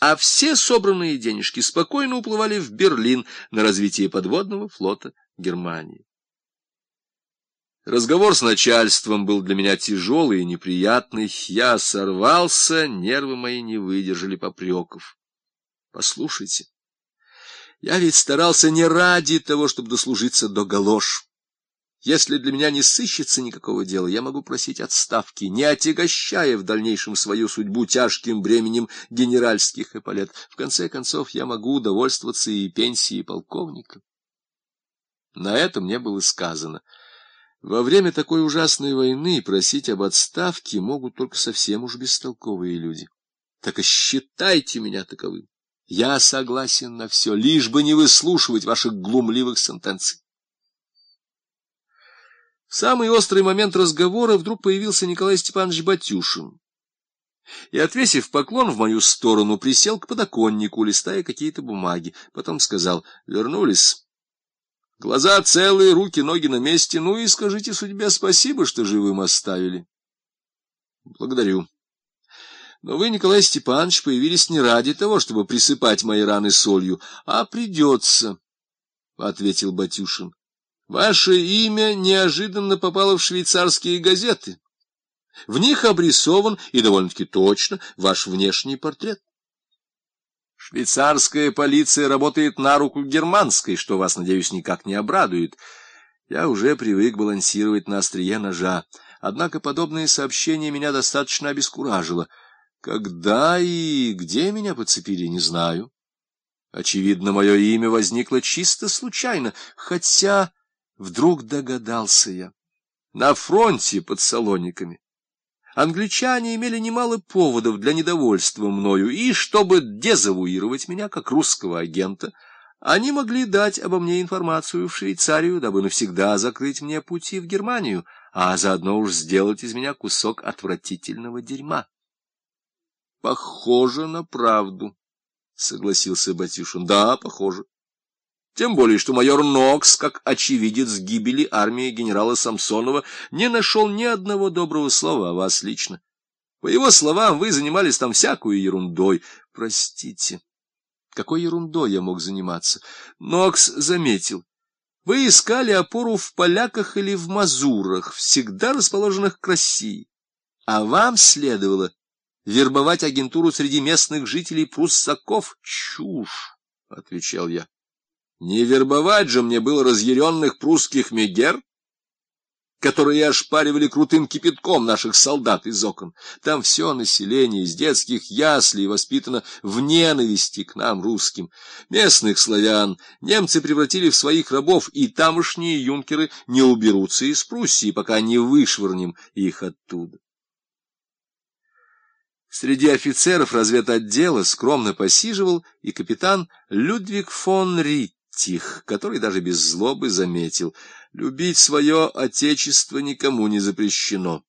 а все собранные денежки спокойно уплывали в Берлин на развитие подводного флота Германии. Разговор с начальством был для меня тяжелый и неприятный. Я сорвался, нервы мои не выдержали попреков. Послушайте, я ведь старался не ради того, чтобы дослужиться до галош. Если для меня не сыщется никакого дела, я могу просить отставки, не отягощая в дальнейшем свою судьбу тяжким бременем генеральских эполет. В конце концов, я могу удовольствоваться и пенсией полковника. На это мне было сказано. Во время такой ужасной войны просить об отставке могут только совсем уж бестолковые люди. Так и считайте меня таковым. Я согласен на все, лишь бы не выслушивать ваших глумливых сентенций. В самый острый момент разговора вдруг появился Николай Степанович Батюшин. И, отвесив поклон в мою сторону, присел к подоконнику, листая какие-то бумаги. Потом сказал, вернулись. Глаза целые, руки, ноги на месте. Ну и скажите судьбе спасибо, что живым оставили. Благодарю. Но вы, Николай Степанович, появились не ради того, чтобы присыпать мои раны солью, а придется, — ответил Батюшин. Ваше имя неожиданно попало в швейцарские газеты. В них обрисован, и довольно-таки точно, ваш внешний портрет. Швейцарская полиция работает на руку германской, что вас, надеюсь, никак не обрадует. Я уже привык балансировать на острие ножа, однако подобное сообщение меня достаточно обескуражило. Когда и где меня подцепили, не знаю. Очевидно, мое имя возникло чисто случайно, хотя... Вдруг догадался я. На фронте под Салониками англичане имели немало поводов для недовольства мною, и, чтобы дезавуировать меня как русского агента, они могли дать обо мне информацию в Швейцарию, дабы навсегда закрыть мне пути в Германию, а заодно уж сделать из меня кусок отвратительного дерьма. — Похоже на правду, — согласился Батюшин. — Да, похоже. Тем более, что майор Нокс, как очевидец гибели армии генерала Самсонова, не нашел ни одного доброго слова о вас лично. По его словам, вы занимались там всякую ерундой. Простите, какой ерундой я мог заниматься? Нокс заметил. Вы искали опору в поляках или в мазурах, всегда расположенных к России. А вам следовало вербовать агентуру среди местных жителей пруссаков. Чушь, — отвечал я. Не вербовать же мне было разъяренных прусских мегер, которые ошпаривали крутым кипятком наших солдат из окон. Там все население из детских яслей воспитано в ненависти к нам, русским. Местных славян немцы превратили в своих рабов, и тамошние юнкеры не уберутся из Пруссии, пока не вышвырнем их оттуда. Среди офицеров разведотдела скромно посиживал и капитан Людвиг фон Рит, тих, который даже без злобы заметил, любить свое отечество никому не запрещено.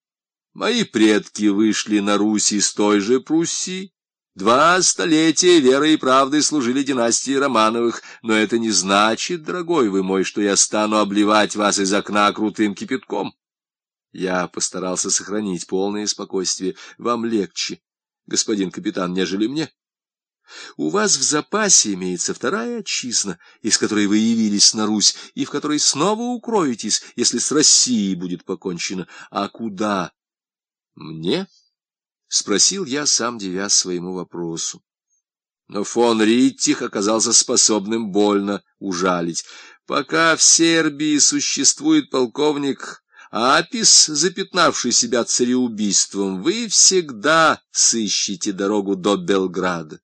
Мои предки вышли на Русь из той же Пруссии. Два столетия верой и правдой служили династии Романовых, но это не значит, дорогой вы мой, что я стану обливать вас из окна крутым кипятком. Я постарался сохранить полное спокойствие. Вам легче, господин капитан, нежели мне. У вас в запасе имеется вторая отчизна, из которой вы явились на Русь, и в которой снова укроетесь, если с Россией будет покончено. А куда? Мне? — спросил я, сам девя своему вопросу. Но фон Риттих оказался способным больно ужалить. Пока в Сербии существует полковник Апис, запятнавший себя цареубийством, вы всегда сыщете дорогу до Белграда.